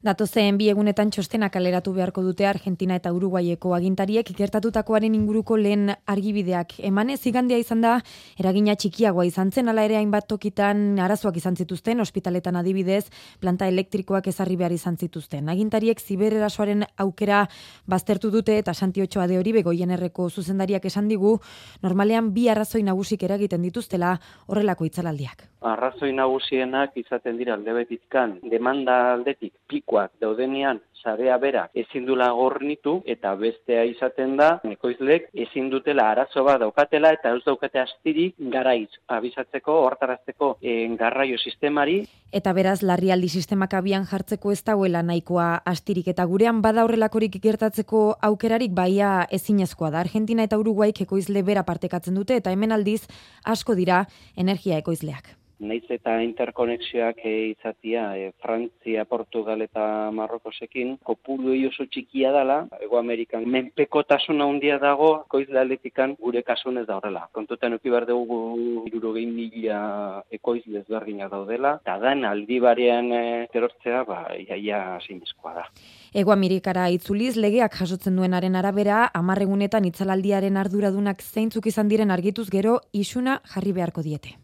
Datozen bi egunetan txostena kaleratu beharko dute Argentina eta Uruguaieko agintariek ikertatutakoaren inguruko lehen argibideak. Emanez igandia izan da, eragina txikiagoa izan zen, ala ere hainbat tokitan arazoak izan zituzten, ospitaletan adibidez, planta elektrikoak ezarri behar izan zituzten. Agintariek zibererasoaren aukera baztertu dute eta santiotxoa de hori begoien erreko zuzendariak esan digu, normalean bi arrazoi nagusik eragiten dituztela horrelako itzalaldiak. Arrazoi nagusienak izaten dira alde betizkan, demanda aldetik pikoak daudenean sarea bera ezin dula gornitu eta bestea izaten da ekoizlek ezin dutela arazo bat daukatela eta ez daukate astirik garaiz abisatzeko hortarazteko en garraio sistemari. Eta beraz larrialdi sistemak abian jartzeko ez dagoela nahikoa astirik. Eta gurean bada horrelakorik gertatzeko aukerarik baia ezinezkoa da. Argentina eta Uruguaik ekoizle bera partekatzen dute eta hemen aldiz asko dira energia ekoizleak naiz eta interkonexioak e, izatia e, Frantzia, Portugal eta Marrokosekin kopuru oso txikia dela, Ego Amerikan menpekotasun handia dago ekoizle atletikan gure kasunez da horrela. Kontutan uki behar dugu irurogei mila ekoizle ezberdina daudela, eta den aldi barean e, ba, iaia sinizkoa da. Ego Amerikara itzuliz, legeak jasotzen duenaren arabera, amarregunetan itzalaldiaren arduradunak zeintzuk izan diren argituz gero, isuna jarri beharko diete.